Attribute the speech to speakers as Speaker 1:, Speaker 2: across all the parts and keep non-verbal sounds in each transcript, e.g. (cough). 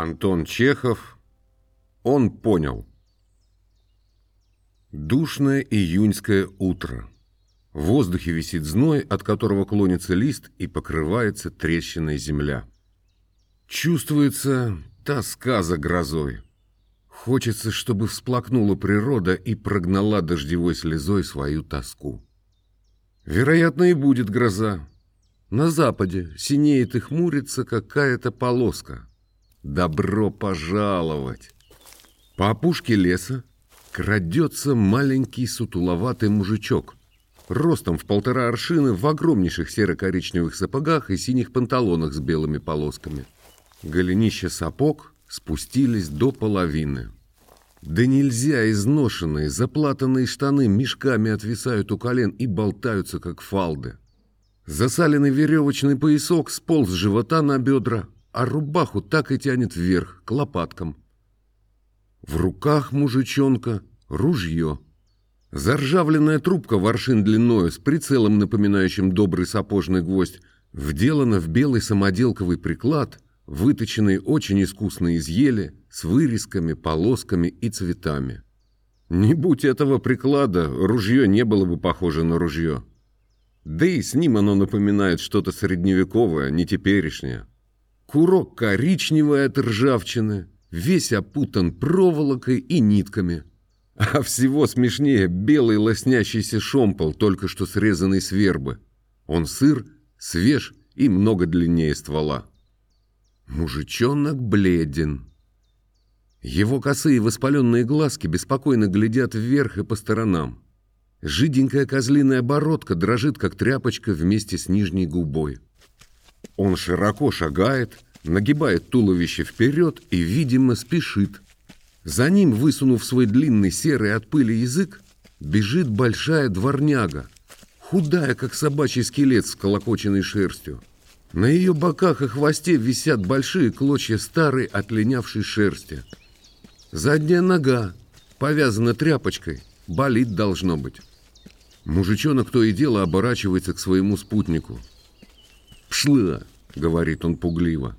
Speaker 1: Антон Чехов. Он понял. Душное июньское утро. В воздухе висит зной, от которого клонится лист и покрывается трещиной земля. Чувствуется тоска за грозой. Хочется, чтобы всплакнула природа и прогнала дождевой слезой свою тоску. Вероятно, и будет гроза. На западе синеет и хмурится какая-то полоска. Добро пожаловать! По опушке леса крадется маленький сутуловатый мужичок, ростом в полтора аршины в огромнейших серо-коричневых сапогах и синих панталонах с белыми полосками. Голенища сапог спустились до половины. Да нельзя изношенные, заплатанные штаны мешками отвисают у колен и болтаются, как фалды. Засаленный веревочный поясок сполз с живота на бедра, а рубаху так и тянет вверх, к лопаткам. В руках мужичонка ружье. Заржавленная трубка воршин длиною с прицелом, напоминающим добрый сапожный гвоздь, вделана в белый самоделковый приклад, выточенный очень искусно из ели, с вырезками, полосками и цветами. Не будь этого приклада, ружье не было бы похоже на ружье. Да и с ним оно напоминает что-то средневековое, не теперешнее. Курок коричневый от ржавчины, весь опутан проволокой и нитками. А всего смешнее белый лоснящийся шомпол, только что срезанный с вербы. Он сыр, свеж и много длиннее ствола. Мужичонок бледен. Его косые воспаленные глазки беспокойно глядят вверх и по сторонам. Жиденькая козлиная бородка дрожит, как тряпочка вместе с нижней губой. Он широко шагает, нагибает туловище вперед и, видимо, спешит. За ним, высунув свой длинный серый от пыли язык, бежит большая дворняга, худая, как собачий скелет с колокоченной шерстью. На ее боках и хвосте висят большие клочья старой отлинявшей шерсти. Задняя нога, повязана тряпочкой, болит должно быть. Мужичонок то и дело оборачивается к своему спутнику. «Пшла!» — говорит он пугливо.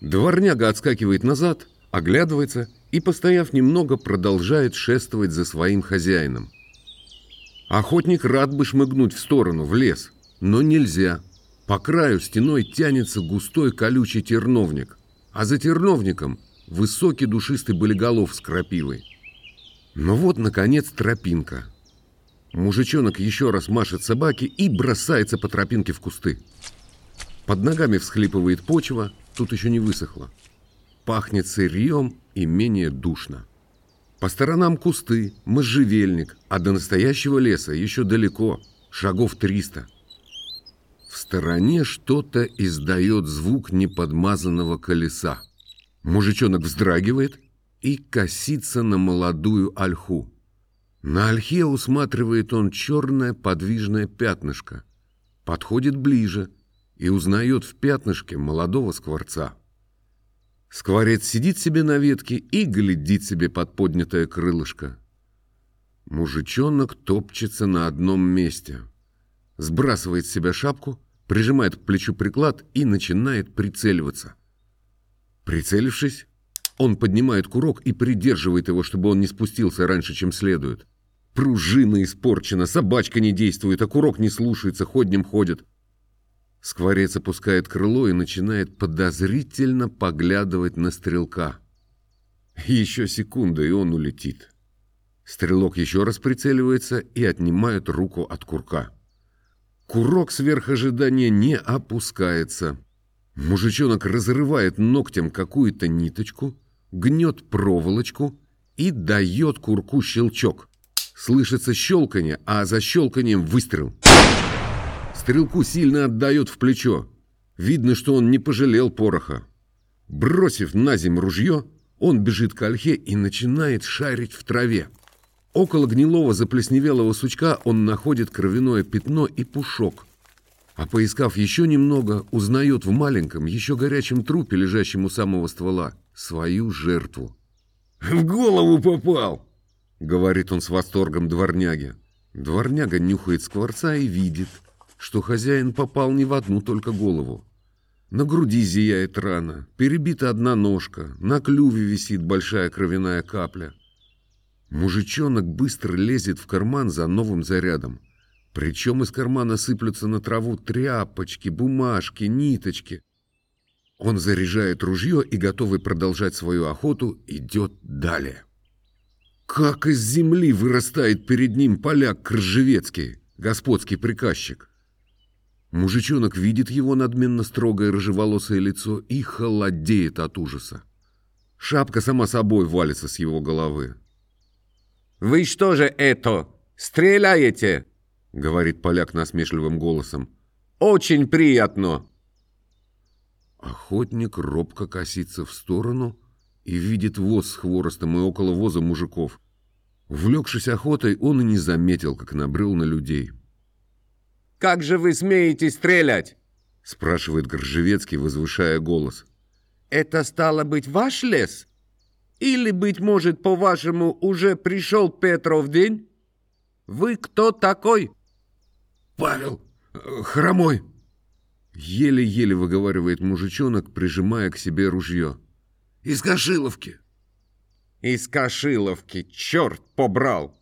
Speaker 1: Дворняга отскакивает назад, оглядывается и, постояв немного, продолжает шествовать за своим хозяином. Охотник рад бы шмыгнуть в сторону, в лес, но нельзя. По краю стеной тянется густой колючий терновник, а за терновником высокий душистый болиголов с крапивой. Но вот, наконец, тропинка. Мужичонок еще раз машет собаке и бросается по тропинке в кусты. Под ногами всхлипывает почва, тут еще не высохло. Пахнет сырьем и менее душно. По сторонам кусты, можжевельник, а до настоящего леса еще далеко, шагов триста. В стороне что-то издает звук неподмазанного колеса. Мужичонок вздрагивает и косится на молодую ольху. На ольхе усматривает он черное подвижное пятнышко. Подходит ближе – и узнает в пятнышке молодого скворца. Скворец сидит себе на ветке и глядит себе под поднятое крылышко. Мужичонок топчется на одном месте. Сбрасывает с себя шапку, прижимает к плечу приклад и начинает прицеливаться. Прицелившись, он поднимает курок и придерживает его, чтобы он не спустился раньше, чем следует. Пружина испорчена, собачка не действует, а курок не слушается, ходнем ходит. Скворец опускает крыло и начинает подозрительно поглядывать на стрелка. Еще секунда, и он улетит. Стрелок еще раз прицеливается и отнимает руку от курка. Курок сверх ожидания не опускается. Мужичонок разрывает ногтем какую-то ниточку, гнет проволочку и дает курку щелчок. Слышится щелканье, а за щелканием выстрел. Стрелку сильно отдает в плечо. Видно, что он не пожалел пороха. Бросив на земь ружье, он бежит к ольхе и начинает шарить в траве. Около гнилого заплесневелого сучка он находит кровяное пятно и пушок. А поискав еще немного, узнает в маленьком, еще горячем трупе, лежащем у самого ствола, свою жертву. «В голову попал!» — говорит он с восторгом дворняге. Дворняга нюхает скворца и видит — что хозяин попал не в одну только голову. На груди зияет рана, перебита одна ножка, на клюве висит большая кровяная капля. Мужичонок быстро лезет в карман за новым зарядом. Причем из кармана сыплются на траву тряпочки, бумажки, ниточки. Он заряжает ружье и, готовый продолжать свою охоту, идет далее. Как из земли вырастает перед ним поляк Кржевецкий, господский приказчик. Мужичонок видит его надменно строгое рыжеволосое лицо и холодеет от ужаса. Шапка сама собой валится с его головы.
Speaker 2: «Вы что же это? Стреляете?»
Speaker 1: — говорит поляк насмешливым голосом.
Speaker 2: «Очень приятно!»
Speaker 1: Охотник робко косится в сторону и видит воз с хворостом и около воза мужиков. Увлекшись охотой, он и не заметил, как набрел на людей.
Speaker 2: «Как же вы смеете стрелять?»
Speaker 1: — спрашивает Горжевецкий, возвышая голос.
Speaker 2: «Это стало быть ваш лес?» Или, быть может, по-вашему, уже пришел Петров день? Вы кто такой?
Speaker 1: Павел, э, хромой. Еле-еле выговаривает мужичонок, прижимая к себе ружье. Из Кашиловки.
Speaker 2: Из Кашиловки, черт побрал.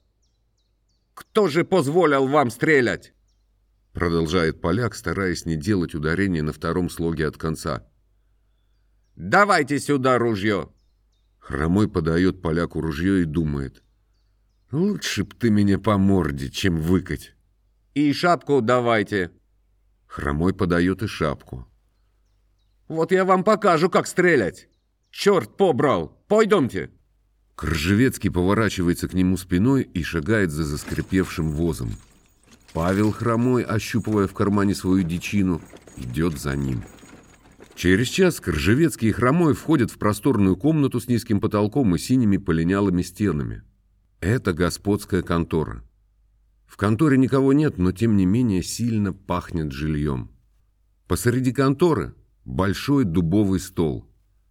Speaker 2: Кто же позволил вам стрелять?
Speaker 1: Продолжает поляк, стараясь не делать ударения на втором слоге от конца.
Speaker 2: Давайте сюда ружье.
Speaker 1: Хромой подает поляку ружье и думает. Лучше б ты меня по морде, чем выкать.
Speaker 2: И шапку давайте.
Speaker 1: Хромой подает и шапку.
Speaker 2: Вот я вам покажу, как стрелять. Черт побрал. Пойдемте.
Speaker 1: Кржевецкий поворачивается к нему спиной и шагает за заскрипевшим возом. Павел Хромой, ощупывая в кармане свою дичину, идет за ним. Через час Коржевецкий и Хромой входят в просторную комнату с низким потолком и синими полинялыми стенами. Это господская контора. В конторе никого нет, но тем не менее сильно пахнет жильем. Посреди конторы большой дубовый стол.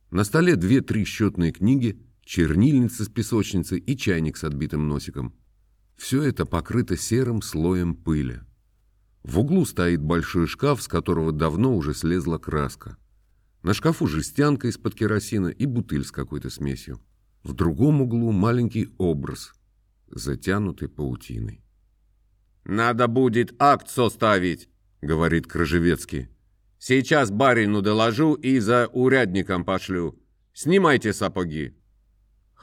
Speaker 1: На столе две-три счетные книги, чернильница с песочницей и чайник с отбитым носиком. Все это покрыто серым слоем пыли. В углу стоит большой шкаф, с которого давно уже слезла краска. На шкафу жестянка из-под керосина и бутыль с какой-то смесью. В другом углу маленький образ, затянутый паутиной.
Speaker 2: «Надо будет акт составить», — говорит Крыжевецкий. «Сейчас барину доложу и за урядником пошлю. Снимайте сапоги».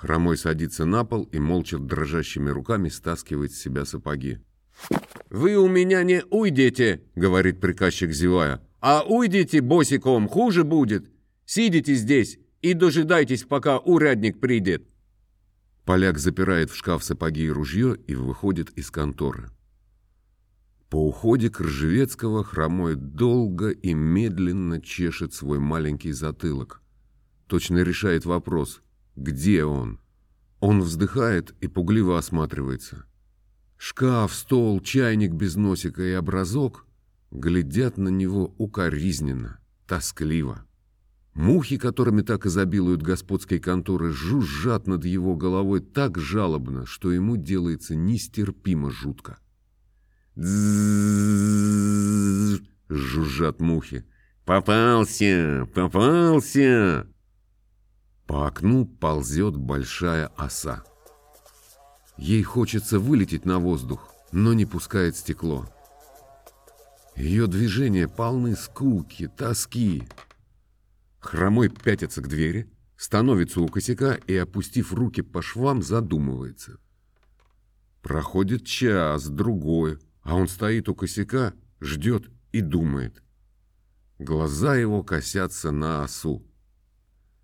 Speaker 1: Хромой садится на пол и молча дрожащими руками стаскивает с себя сапоги.
Speaker 2: «Вы у меня не уйдете», — говорит приказчик, зевая. А уйдите босиком, хуже будет. Сидите здесь и дожидайтесь, пока урядник придет.
Speaker 1: Поляк запирает в шкаф сапоги и ружье и выходит из конторы. По уходе Кржевецкого хромой долго и медленно чешет свой маленький затылок. Точно решает вопрос, где он. Он вздыхает и пугливо осматривается. Шкаф, стол, чайник без носика и образок глядят на него укоризненно, тоскливо. Мухи, которыми так изобилуют господские конторы, жужжат над его головой так жалобно, что ему делается нестерпимо жутко. жужжат мухи. «Попался! Попался!» По окну ползет большая оса. Ей хочется вылететь на воздух, но не пускает стекло. Ее движения полны скуки, тоски. Хромой пятится к двери, становится у косяка и, опустив руки по швам, задумывается. Проходит час, другой, а он стоит у косяка, ждет и думает. Глаза его косятся на осу.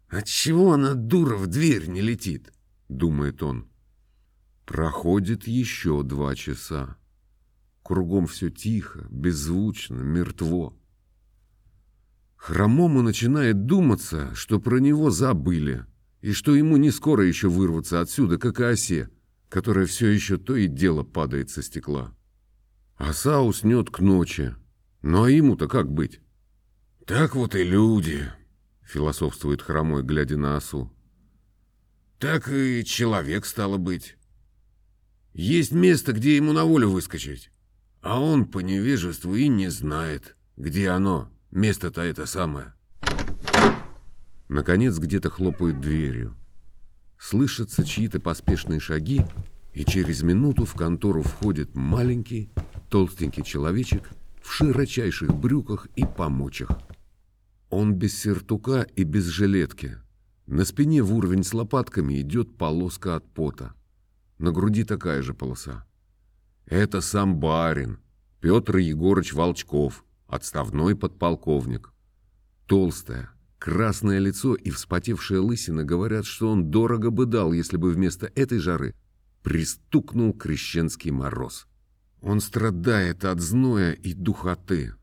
Speaker 1: «Отчего она, дура, в дверь не летит?» — думает он. Проходит еще два часа. Кругом все тихо, беззвучно, мертво. Хромому начинает думаться, что про него забыли, и что ему не скоро еще вырваться отсюда, как и осе, которая все еще то и дело падает со стекла. Оса уснет к ночи. Ну а ему-то как быть? «Так вот и люди», — философствует хромой, глядя на осу. «Так и человек стало быть. Есть место, где ему на волю выскочить. А он по невежеству и не знает, где оно, место-то это самое. Наконец где-то хлопают дверью. Слышатся чьи-то поспешные шаги, и через минуту в контору входит маленький, толстенький человечек в широчайших брюках и помочах. Он без сертука и без жилетки. На спине в уровень с лопатками идет полоска от пота. На груди такая же полоса. Это сам барин, Петр Егорыч Волчков, отставной подполковник. Толстое, красное лицо и вспотевшая лысина говорят, что он дорого бы дал, если бы вместо этой жары пристукнул крещенский мороз. Он страдает от зноя и духоты.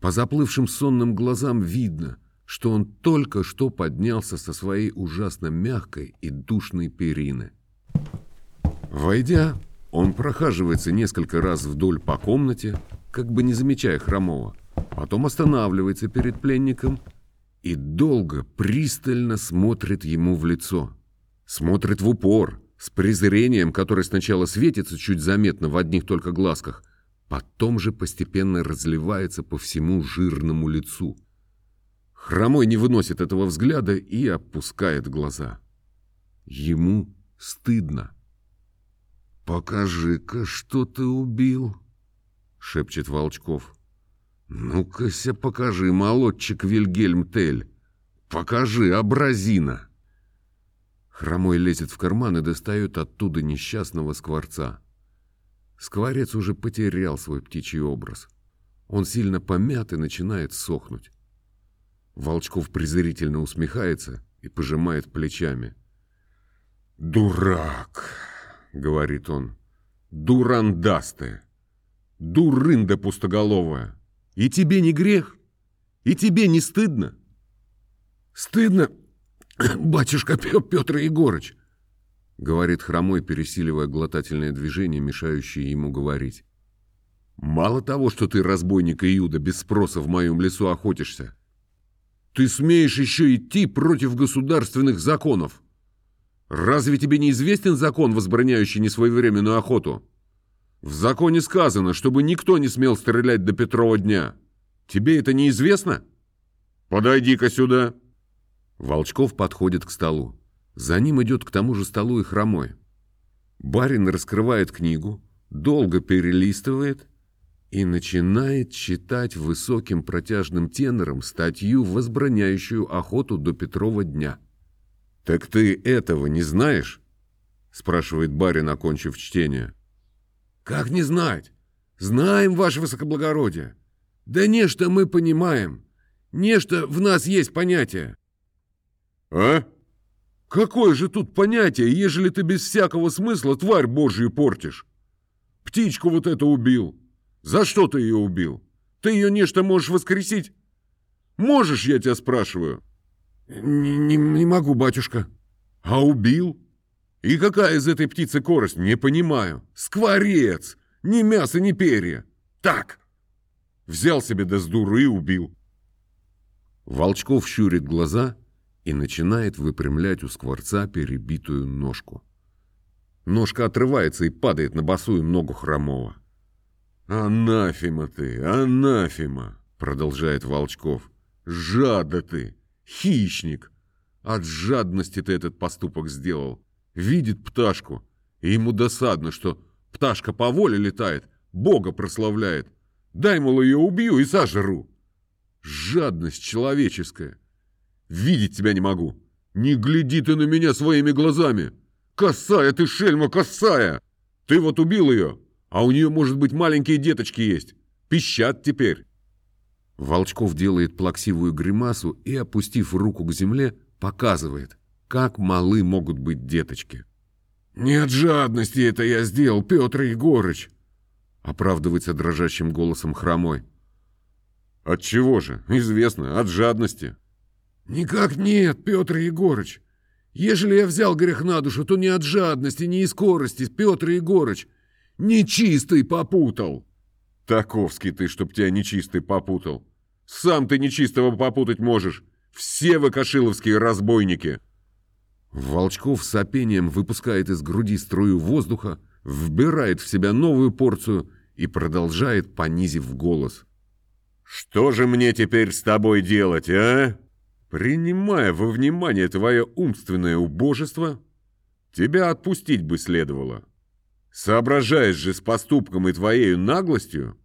Speaker 1: По заплывшим сонным глазам видно, что он только что поднялся со своей ужасно мягкой и душной перины. Войдя, он прохаживается несколько раз вдоль по комнате, как бы не замечая хромого, потом останавливается перед пленником и долго, пристально смотрит ему в лицо. Смотрит в упор, с презрением, которое сначала светится чуть заметно в одних только глазках, потом же постепенно разливается по всему жирному лицу. Хромой не выносит этого взгляда и опускает глаза. Ему стыдно. «Покажи-ка, что ты убил», — шепчет Волчков. «Ну-ка-ся покажи, молодчик Вильгельм Тель. Покажи, образина». Хромой лезет в карман и достает оттуда несчастного скворца. Скворец уже потерял свой птичий образ. Он сильно помят и начинает сохнуть. Волчков презрительно усмехается и пожимает плечами. «Дурак!» — говорит он. «Дурандастая! Дурында пустоголовая! И тебе не грех? И тебе не стыдно?» «Стыдно, (coughs) батюшка Петр Егорыч!» — говорит хромой, пересиливая глотательное движение, мешающее ему говорить. «Мало того, что ты, разбойник Иуда, без спроса в моем лесу охотишься, ты смеешь еще идти против государственных законов!» Разве тебе не известен закон, возбраняющий несвоевременную охоту? В законе сказано, чтобы никто не смел стрелять до Петрова дня. Тебе это неизвестно? Подойди-ка сюда. Волчков подходит к столу. За ним идет к тому же столу и хромой. Барин раскрывает книгу, долго перелистывает и начинает читать высоким протяжным тенором статью, возбраняющую охоту до Петрова дня. «Так ты этого не знаешь?» — спрашивает барин, окончив чтение. «Как не знать? Знаем, ваше высокоблагородие. Да нечто мы понимаем. Нечто в нас есть понятие». «А? Какое же тут понятие, ежели ты без всякого смысла тварь божью портишь? Птичку вот эту убил. За что ты ее убил? Ты ее нечто можешь воскресить? Можешь, я тебя спрашиваю?» Не, не, не могу, батюшка. А убил? И какая из этой птицы корость? Не понимаю. Скворец! Ни мясо, ни перья. Так. Взял себе да с дуры и убил. Волчков щурит глаза и начинает выпрямлять у скворца перебитую ножку. Ножка отрывается и падает на босую ногу хромого. «Анафима ты, анафима!» — продолжает Волчков. «Жада ты! Хищник! От жадности ты этот поступок сделал. Видит пташку, и ему досадно, что пташка по воле летает, Бога прославляет. Дай, мол, ее убью и сожру. Жадность человеческая. Видеть тебя не могу. Не гляди ты на меня своими глазами. Косая ты, шельма, косая! Ты вот убил ее, а у нее, может быть, маленькие деточки есть. Пищат теперь. Волчков делает плаксивую гримасу и, опустив руку к земле, показывает, как малы могут быть деточки. «Не от жадности это я сделал, Петр Егорыч!» оправдывается дрожащим голосом хромой. «От чего же? Известно, от жадности». «Никак нет, Петр Егорыч. Ежели я взял грех на душу, то не от жадности, не из скорости, Петр Егорыч. Нечистый попутал». «Таковский ты, чтоб тебя нечистый попутал. Сам ты нечистого попутать можешь. Все вы кошиловские разбойники!» Волчков с сопением выпускает из груди струю воздуха, вбирает в себя новую порцию и продолжает, понизив голос. «Что же мне теперь с тобой делать, а?
Speaker 2: Принимая во внимание твое умственное убожество, тебя отпустить бы следовало. Соображаешь же с поступком и твоей наглостью,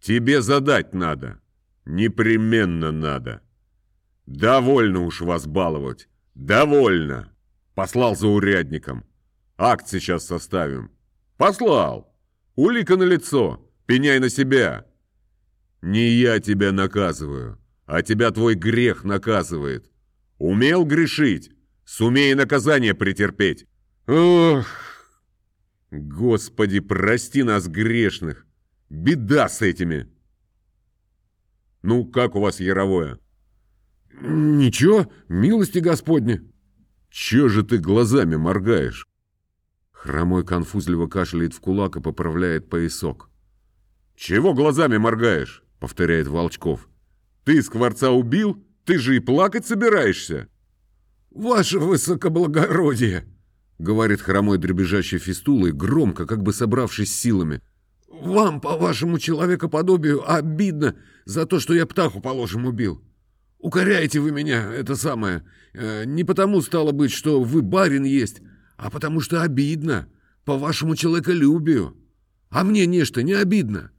Speaker 2: тебе задать надо, непременно надо. Довольно уж вас баловать, довольно. Послал за урядником. Акт сейчас составим. Послал. Улика на лицо, пеняй на себя. Не я тебя наказываю, а тебя твой грех наказывает. Умел грешить, сумей наказание претерпеть. Ох, Господи, прости нас грешных. Беда с этими. Ну, как у вас яровое?
Speaker 1: Ничего, милости Господни.
Speaker 2: Че же ты глазами моргаешь?
Speaker 1: Хромой конфузливо кашляет в кулак и поправляет поясок.
Speaker 2: «Чего глазами моргаешь?» — повторяет Волчков. «Ты скворца убил? Ты же и плакать собираешься!»
Speaker 1: «Ваше высокоблагородие!» — говорит хромой дребезжащий фистулой, громко, как бы собравшись силами. «Вам, по вашему человекоподобию, обидно за то, что я птаху, положим, убил. Укоряете вы меня, это самое, э, не потому, стало быть, что вы барин есть, а потому что обидно, по вашему человеколюбию. А мне нечто не обидно.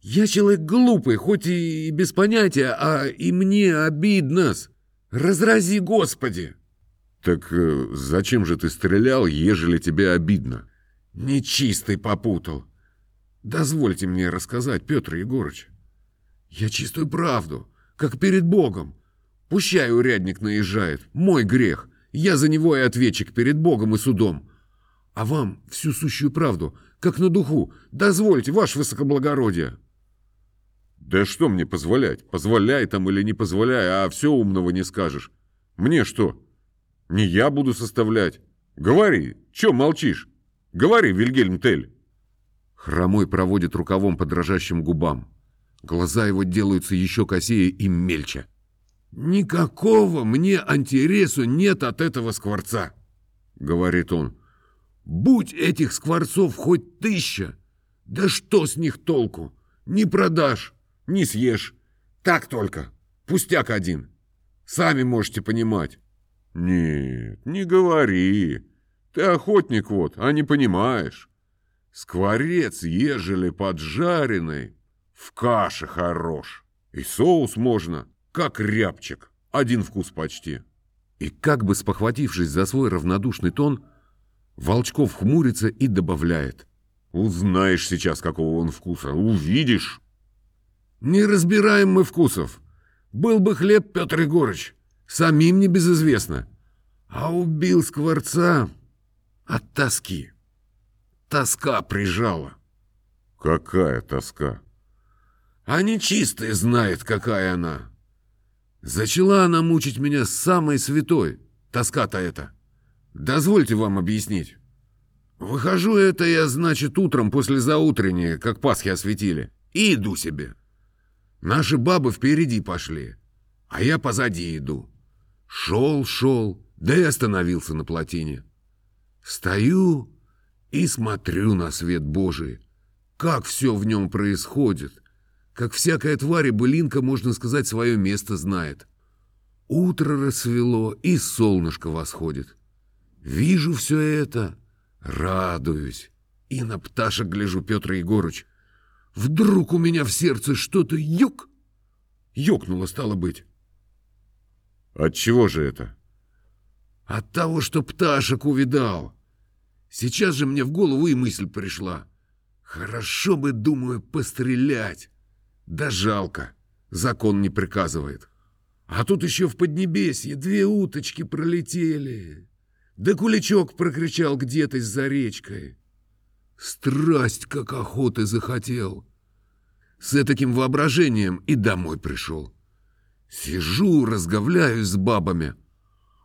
Speaker 1: Я человек глупый, хоть и без понятия, а и мне обидно-с. Разрази, Господи!»
Speaker 2: «Так э, зачем же ты стрелял, ежели тебе обидно?»
Speaker 1: «Нечистый попутал. Дозвольте мне рассказать, Петр Егорыч. Я чистую правду, как перед Богом. Пущай урядник наезжает, мой грех. Я за него и ответчик перед Богом и судом. А вам всю сущую правду, как на духу, дозвольте, ваше высокоблагородие».
Speaker 2: «Да что мне позволять? Позволяй там или не позволяй, а все умного не скажешь. Мне что?» Не я буду составлять. Говори, чё молчишь? Говори, Вильгельм Тель.
Speaker 1: Хромой проводит рукавом по дрожащим губам. Глаза его делаются еще косее и мельче. «Никакого мне антиресу нет от этого скворца», — говорит он. «Будь этих скворцов хоть тысяча, да что с них толку? Не продашь, не съешь. Так только, пустяк один. Сами можете понимать.
Speaker 2: «Нет, не говори. Ты охотник вот, а не понимаешь. Скворец, ежели поджаренный, в каше хорош. И соус можно, как рябчик. Один вкус почти».
Speaker 1: И как бы спохватившись за свой равнодушный тон, Волчков хмурится и добавляет.
Speaker 2: «Узнаешь сейчас, какого он вкуса, увидишь».
Speaker 1: «Не разбираем мы вкусов. Был бы хлеб, Петр Егорыч, Самим не безызвестно. А убил Скворца от тоски. Тоска прижала.
Speaker 2: Какая тоска?
Speaker 1: А нечистая знает, какая она. Зачала она мучить меня самой святой. Тоска-то это. Дозвольте вам объяснить. Выхожу это я, значит, утром после заутренней, как Пасхи осветили, и иду себе. Наши бабы впереди пошли, а я позади иду. Шел, шел, да и остановился на плотине. Стою и смотрю на свет Божий, как все в нем происходит, как всякая тварь и былинка, можно сказать, свое место знает. Утро рассвело, и солнышко восходит. Вижу все это, радуюсь, и на пташек гляжу, Петр Егорыч. Вдруг у меня в сердце что-то юк, ёкнуло, стало быть.
Speaker 2: От чего же это?
Speaker 1: От того, что пташек увидал. Сейчас же мне в голову и мысль пришла. Хорошо бы, думаю, пострелять. Да жалко, закон не приказывает. А тут еще в Поднебесье две уточки пролетели. Да куличок прокричал где-то за речкой. Страсть, как охоты захотел. С таким воображением и домой пришел. Сижу, разговляюсь с бабами,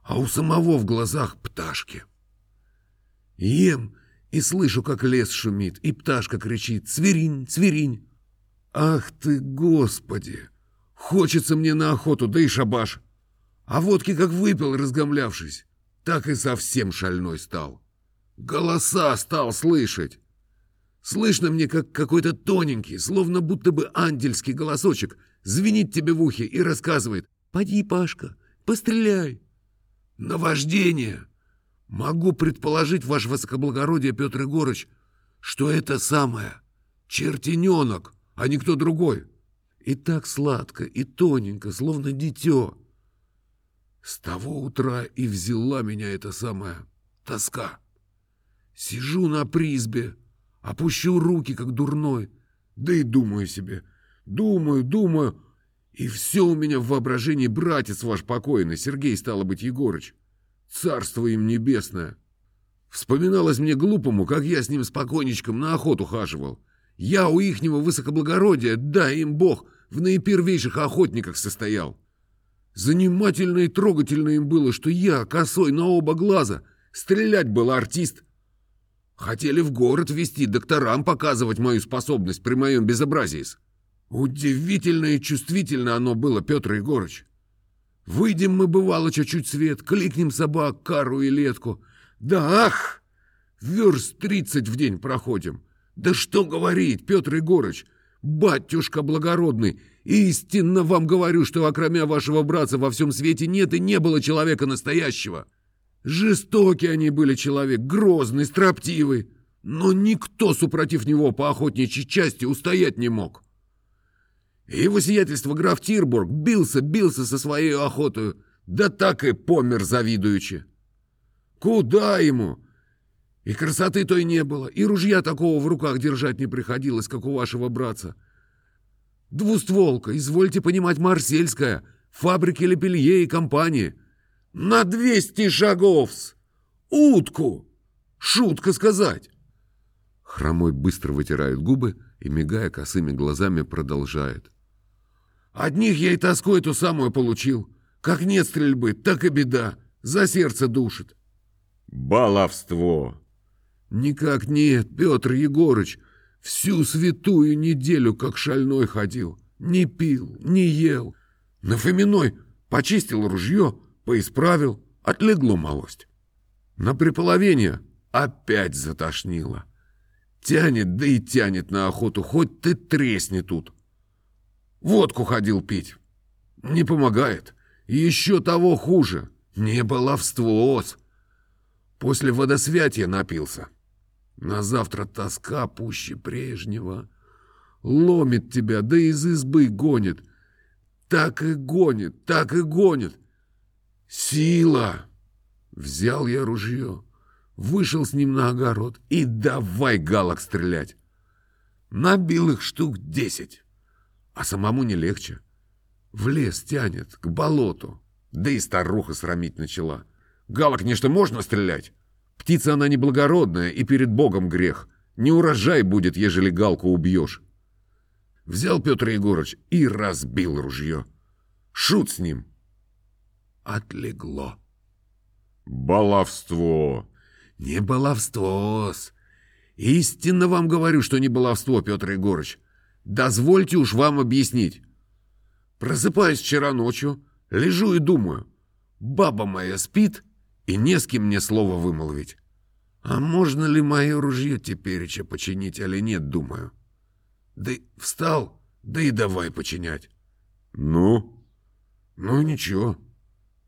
Speaker 1: а у самого в глазах пташки. Ем и слышу, как лес шумит, и пташка кричит «Цверинь, цверинь!» Ах ты, Господи! Хочется мне на охоту, да и шабаш. А водки как выпил, разгомлявшись, так и совсем шальной стал. Голоса стал слышать. Слышно мне, как какой-то тоненький, словно будто бы ангельский голосочек — звенит тебе в ухе и рассказывает. «Поди, Пашка,
Speaker 3: Постреляй. Наваждение. Могу предположить, ваше высокоблагородие, Петр Егорыч, что это самое чертененок, а не кто другой. И так сладко, и тоненько, словно дитё. С того утра и взяла меня эта самая тоска. Сижу на призбе, опущу руки, как дурной, да и думаю себе, думаю, думаю, и все у меня в воображении братец ваш покойный, Сергей, стало быть, Егорыч. Царство им небесное. Вспоминалось мне глупому, как я с ним спокойничком на охоту хаживал. Я у ихнего высокоблагородия, да им бог, в наипервейших охотниках состоял. Занимательно и трогательно им было, что я, косой на оба глаза, стрелять был артист. Хотели в город везти, докторам показывать мою способность при моем безобразии. Удивительно и чувствительно оно было, Петр Егорыч. Выйдем мы, бывало, чуть-чуть свет, кликнем собак, кару и летку. Да ах! Верст тридцать в день проходим. Да что говорить, Петр Егорыч, батюшка благородный, истинно вам говорю, что окромя вашего братца во всем свете нет и не было человека настоящего. Жестокий они были человек, грозный, строптивый, но никто, супротив него по охотничьей части, устоять не мог. Его сиятельство граф Тирбург бился, бился со своей охотой, да так и помер завидуючи. Куда ему? И красоты той не было, и ружья такого в руках держать не приходилось, как у вашего братца. Двустволка, извольте понимать, марсельская, фабрики Лепелье и компании. На двести шагов -с. Утку! Шутка сказать. Хромой быстро вытирает губы и, мигая косыми глазами, продолжает. Одних я и тоску эту самую получил. Как нет стрельбы, так и беда. За сердце душит.
Speaker 2: Баловство.
Speaker 3: Никак нет, Петр Егорыч. Всю святую неделю как шальной ходил. Не пил, не ел. На Фоминой почистил ружье, поисправил, отлегло малость. На приполовение опять затошнило. Тянет, да и тянет на охоту, хоть ты тресни тут. Водку ходил пить. Не помогает. Еще того хуже. Не баловствос. После водосвятия напился. На завтра тоска пуще прежнего. Ломит тебя, да из избы гонит. Так и гонит, так и гонит. Сила! Взял я ружье, вышел с ним на огород и давай галок стрелять. Набил их штук десять. А самому не легче. В лес тянет, к болоту. Да и старуха срамить начала. Галок, нечто можно стрелять. Птица она неблагородная, и перед Богом грех. Не урожай будет, ежели галку убьешь. Взял Петр Егорыч и разбил ружье. Шут с ним. Отлегло.
Speaker 2: Баловство.
Speaker 3: Не баловство-с. Истинно вам говорю, что не баловство, Петр Егорыч. Дозвольте уж вам объяснить. Просыпаюсь вчера ночью, лежу и думаю. Баба моя спит, и не с кем мне слово вымолвить. А можно ли мое ружье тепереча починить, или нет, думаю. Да встал, да и давай починять.
Speaker 2: Ну?
Speaker 3: Ну, ничего.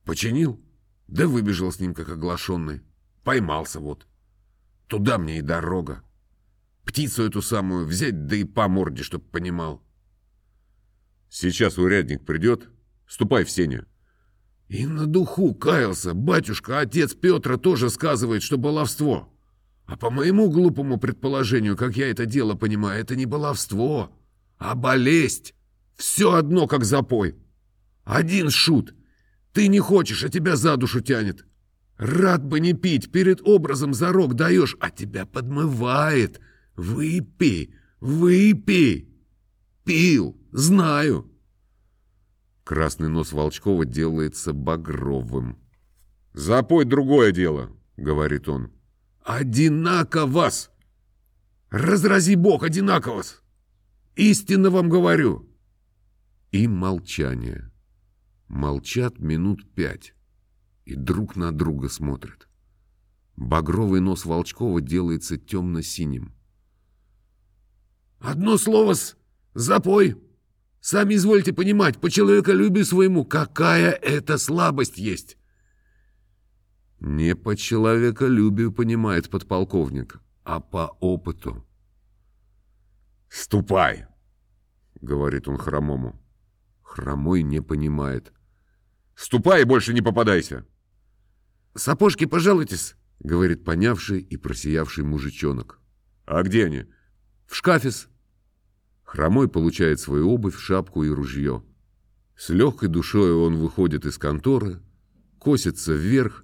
Speaker 3: Починил, да выбежал с ним, как оглашенный. Поймался вот. Туда мне и дорога. Птицу эту самую взять, да и по морде, чтоб понимал.
Speaker 2: Сейчас урядник придет, ступай в сене.
Speaker 3: И на духу каялся. Батюшка, отец Петра тоже сказывает, что баловство. А по моему глупому предположению, как я это дело понимаю, это не баловство, а болезнь. Все одно, как запой. Один шут. Ты не хочешь, а тебя за душу тянет. Рад бы не пить, перед образом зарок даешь, а тебя подмывает — Выпей, выпей. Пил, знаю. Красный нос Волчкова делается багровым.
Speaker 2: «Запой другое дело», — говорит он.
Speaker 3: «Одинаково-с! Разрази Бог, одинаково-с! Истинно вам говорю!» И молчание. Молчат минут пять и друг на друга смотрят. Багровый нос Волчкова делается темно-синим. «Одно слово с запой!» — Сами извольте понимать, по человеколюбию своему, какая это слабость есть.
Speaker 1: Не по человеколюбию понимает подполковник, а по опыту.
Speaker 2: «Ступай!» — говорит он хромому.
Speaker 1: Хромой не понимает.
Speaker 2: «Ступай и больше не попадайся!»
Speaker 3: «Сапожки пожалуйтесь!»
Speaker 1: — говорит понявший и просиявший мужичонок.
Speaker 2: «А где они?»
Speaker 3: «В шкафе-с!»
Speaker 1: Хромой получает свою обувь, шапку и ружье. С легкой душой он выходит из конторы, косится вверх,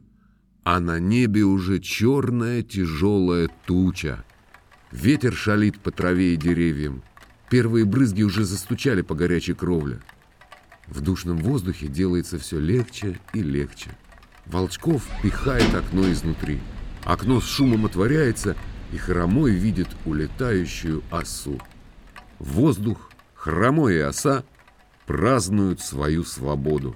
Speaker 1: а на небе уже черная тяжелая туча. Ветер шалит по траве и деревьям. Первые брызги уже застучали по горячей кровле. В душном воздухе делается все легче и легче. Волчков пихает окно изнутри. Окно с шумом отворяется, и Хромой видит улетающую осу. Воздух, Хромой и оса празднуют свою свободу.